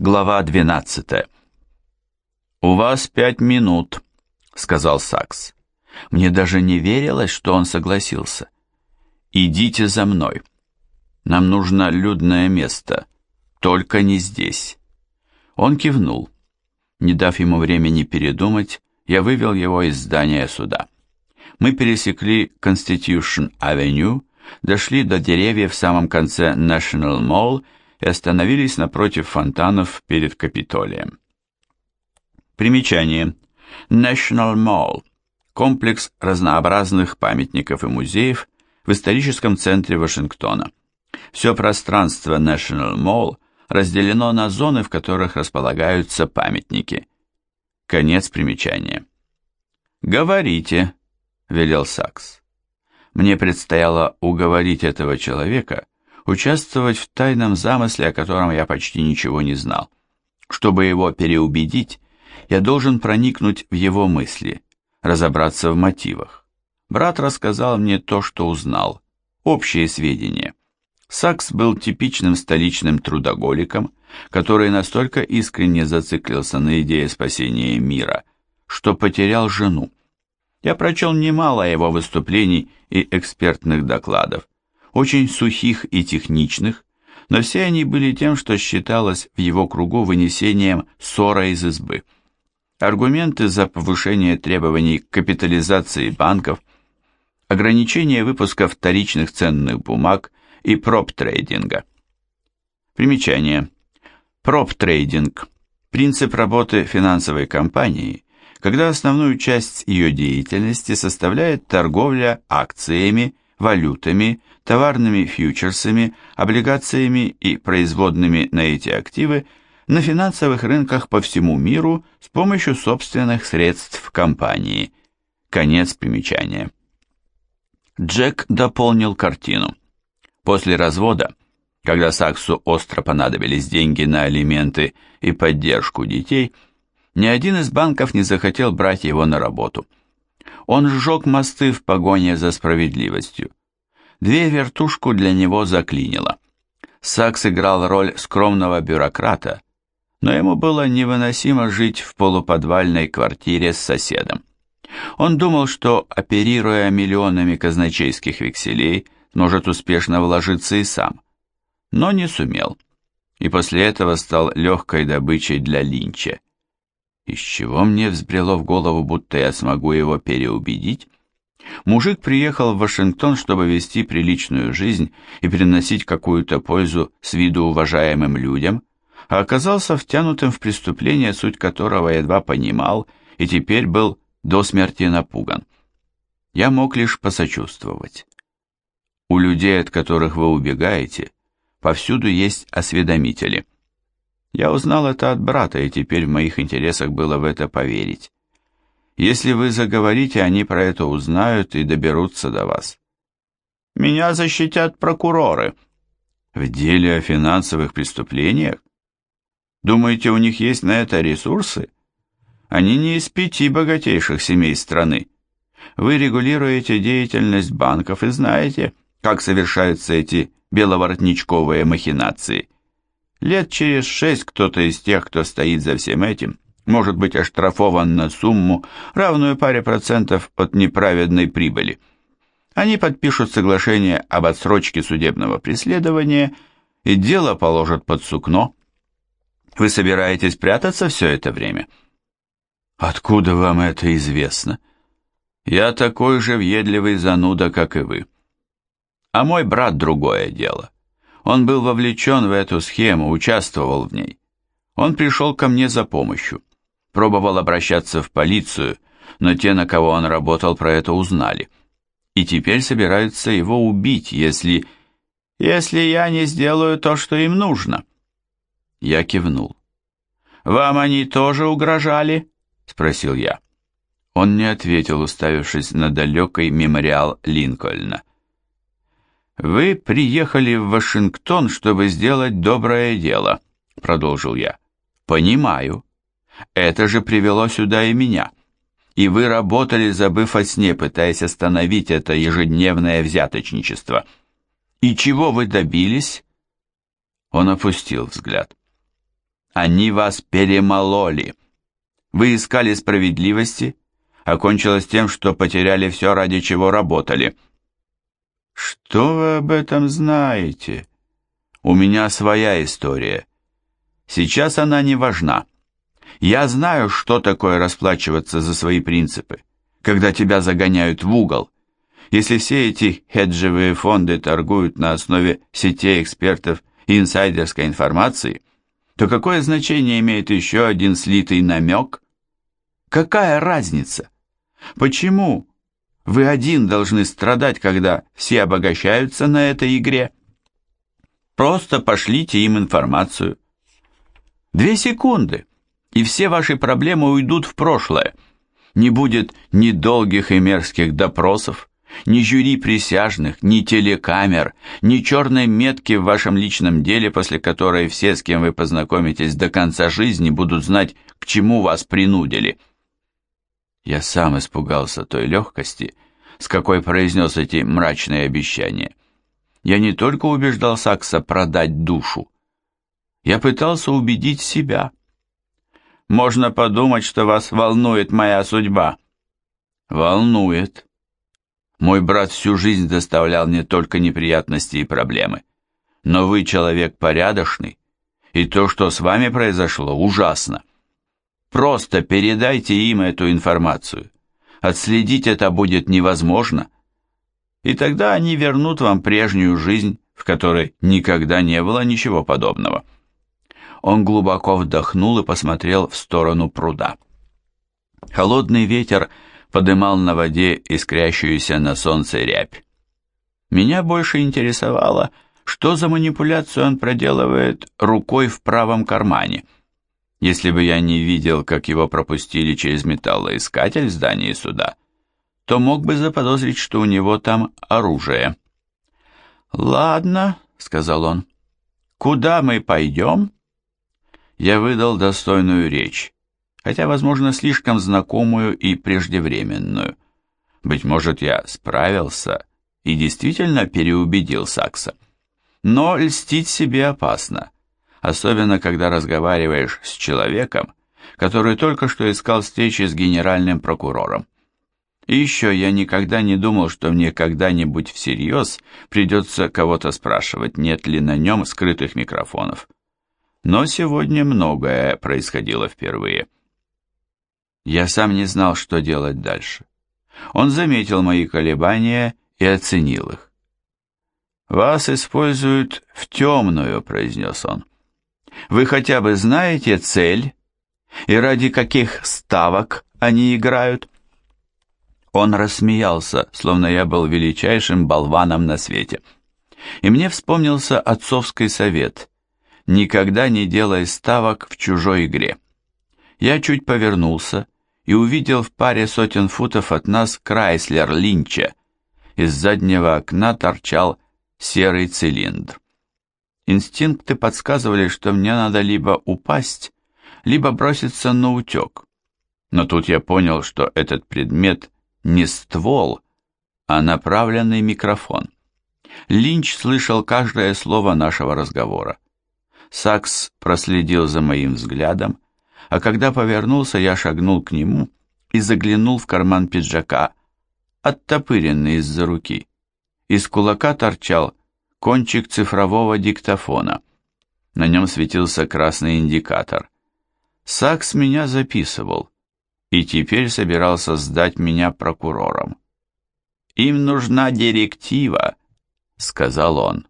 Глава 12. «У вас пять минут», — сказал Сакс. Мне даже не верилось, что он согласился. «Идите за мной. Нам нужно людное место, только не здесь». Он кивнул. Не дав ему времени передумать, я вывел его из здания суда. Мы пересекли Constitution-авеню, дошли до деревьев в самом конце National Mall и остановились напротив фонтанов перед Капитолием. Примечание. National Mall – комплекс разнообразных памятников и музеев в историческом центре Вашингтона. Все пространство National Mall разделено на зоны, в которых располагаются памятники. Конец примечания. «Говорите», — велел Сакс. Мне предстояло уговорить этого человека участвовать в тайном замысле, о котором я почти ничего не знал. Чтобы его переубедить, я должен проникнуть в его мысли, разобраться в мотивах. Брат рассказал мне то, что узнал, общие сведения. Сакс был типичным столичным трудоголиком, который настолько искренне зациклился на идее спасения мира, что потерял жену. Я прочел немало его выступлений и экспертных докладов, очень сухих и техничных, но все они были тем, что считалось в его кругу вынесением ссора из избы. Аргументы за повышение требований к капитализации банков, ограничение выпуска вторичных ценных бумаг и проп-трейдинга. Примечание. Проп-трейдинг – принцип работы финансовой компании, когда основную часть ее деятельности составляет торговля акциями, валютами, товарными фьючерсами, облигациями и производными на эти активы на финансовых рынках по всему миру с помощью собственных средств компании. Конец примечания. Джек дополнил картину. После развода, когда Саксу остро понадобились деньги на алименты и поддержку детей, ни один из банков не захотел брать его на работу. Он сжег мосты в погоне за справедливостью. Две вертушку для него заклинило. Сакс играл роль скромного бюрократа, но ему было невыносимо жить в полуподвальной квартире с соседом. Он думал, что, оперируя миллионами казначейских векселей, может успешно вложиться и сам, но не сумел, и после этого стал легкой добычей для Линча. Из чего мне взбрело в голову, будто я смогу его переубедить? Мужик приехал в Вашингтон, чтобы вести приличную жизнь и приносить какую-то пользу с виду уважаемым людям, а оказался втянутым в преступление, суть которого едва понимал и теперь был до смерти напуган. Я мог лишь посочувствовать. У людей, от которых вы убегаете, повсюду есть осведомители. Я узнал это от брата, и теперь в моих интересах было в это поверить. Если вы заговорите, они про это узнают и доберутся до вас. Меня защитят прокуроры. В деле о финансовых преступлениях? Думаете, у них есть на это ресурсы? Они не из пяти богатейших семей страны. Вы регулируете деятельность банков и знаете, как совершаются эти беловоротничковые махинации. Лет через шесть кто-то из тех, кто стоит за всем этим, может быть оштрафован на сумму, равную паре процентов от неправедной прибыли. Они подпишут соглашение об отсрочке судебного преследования, и дело положат под сукно. Вы собираетесь прятаться все это время? Откуда вам это известно? Я такой же въедливый зануда, как и вы. А мой брат другое дело. Он был вовлечен в эту схему, участвовал в ней. Он пришел ко мне за помощью пробовал обращаться в полицию, но те, на кого он работал, про это узнали. И теперь собираются его убить, если... если я не сделаю то, что им нужно. Я кивнул. «Вам они тоже угрожали?» — спросил я. Он не ответил, уставившись на далекий мемориал Линкольна. «Вы приехали в Вашингтон, чтобы сделать доброе дело», — продолжил я. «Понимаю. Это же привело сюда и меня. И вы работали, забыв о сне, пытаясь остановить это ежедневное взяточничество. И чего вы добились? Он опустил взгляд. Они вас перемололи. Вы искали справедливости, окончилось тем, что потеряли все, ради чего работали. Что вы об этом знаете? У меня своя история. Сейчас она не важна. Я знаю, что такое расплачиваться за свои принципы, когда тебя загоняют в угол. Если все эти хеджевые фонды торгуют на основе сетей экспертов и инсайдерской информации, то какое значение имеет еще один слитый намек? Какая разница? Почему вы один должны страдать, когда все обогащаются на этой игре? Просто пошлите им информацию. Две секунды, и все ваши проблемы уйдут в прошлое. Не будет ни долгих и мерзких допросов, ни жюри присяжных, ни телекамер, ни черной метки в вашем личном деле, после которой все, с кем вы познакомитесь до конца жизни, будут знать, к чему вас принудили. Я сам испугался той легкости, с какой произнес эти мрачные обещания. Я не только убеждал Сакса продать душу, я пытался убедить себя. Можно подумать, что вас волнует моя судьба. Волнует. Мой брат всю жизнь доставлял мне только неприятности и проблемы. Но вы человек порядочный, и то, что с вами произошло, ужасно. Просто передайте им эту информацию. Отследить это будет невозможно. И тогда они вернут вам прежнюю жизнь, в которой никогда не было ничего подобного. Он глубоко вдохнул и посмотрел в сторону пруда. Холодный ветер подымал на воде искрящуюся на солнце рябь. Меня больше интересовало, что за манипуляцию он проделывает рукой в правом кармане. Если бы я не видел, как его пропустили через металлоискатель в здании суда, то мог бы заподозрить, что у него там оружие. «Ладно», — сказал он, — «куда мы пойдем?» Я выдал достойную речь, хотя, возможно, слишком знакомую и преждевременную. Быть может, я справился и действительно переубедил Сакса. Но льстить себе опасно, особенно когда разговариваешь с человеком, который только что искал встречи с генеральным прокурором. И еще я никогда не думал, что мне когда-нибудь всерьез придется кого-то спрашивать, нет ли на нем скрытых микрофонов но сегодня многое происходило впервые. Я сам не знал, что делать дальше. Он заметил мои колебания и оценил их. «Вас используют в темную», — произнес он. «Вы хотя бы знаете цель и ради каких ставок они играют?» Он рассмеялся, словно я был величайшим болваном на свете. И мне вспомнился отцовский совет никогда не делай ставок в чужой игре. Я чуть повернулся и увидел в паре сотен футов от нас Крайслер Линча. Из заднего окна торчал серый цилиндр. Инстинкты подсказывали, что мне надо либо упасть, либо броситься на утек. Но тут я понял, что этот предмет не ствол, а направленный микрофон. Линч слышал каждое слово нашего разговора. Сакс проследил за моим взглядом, а когда повернулся, я шагнул к нему и заглянул в карман пиджака, оттопыренный из-за руки. Из кулака торчал кончик цифрового диктофона. На нем светился красный индикатор. Сакс меня записывал и теперь собирался сдать меня прокурором. «Им нужна директива», — сказал он.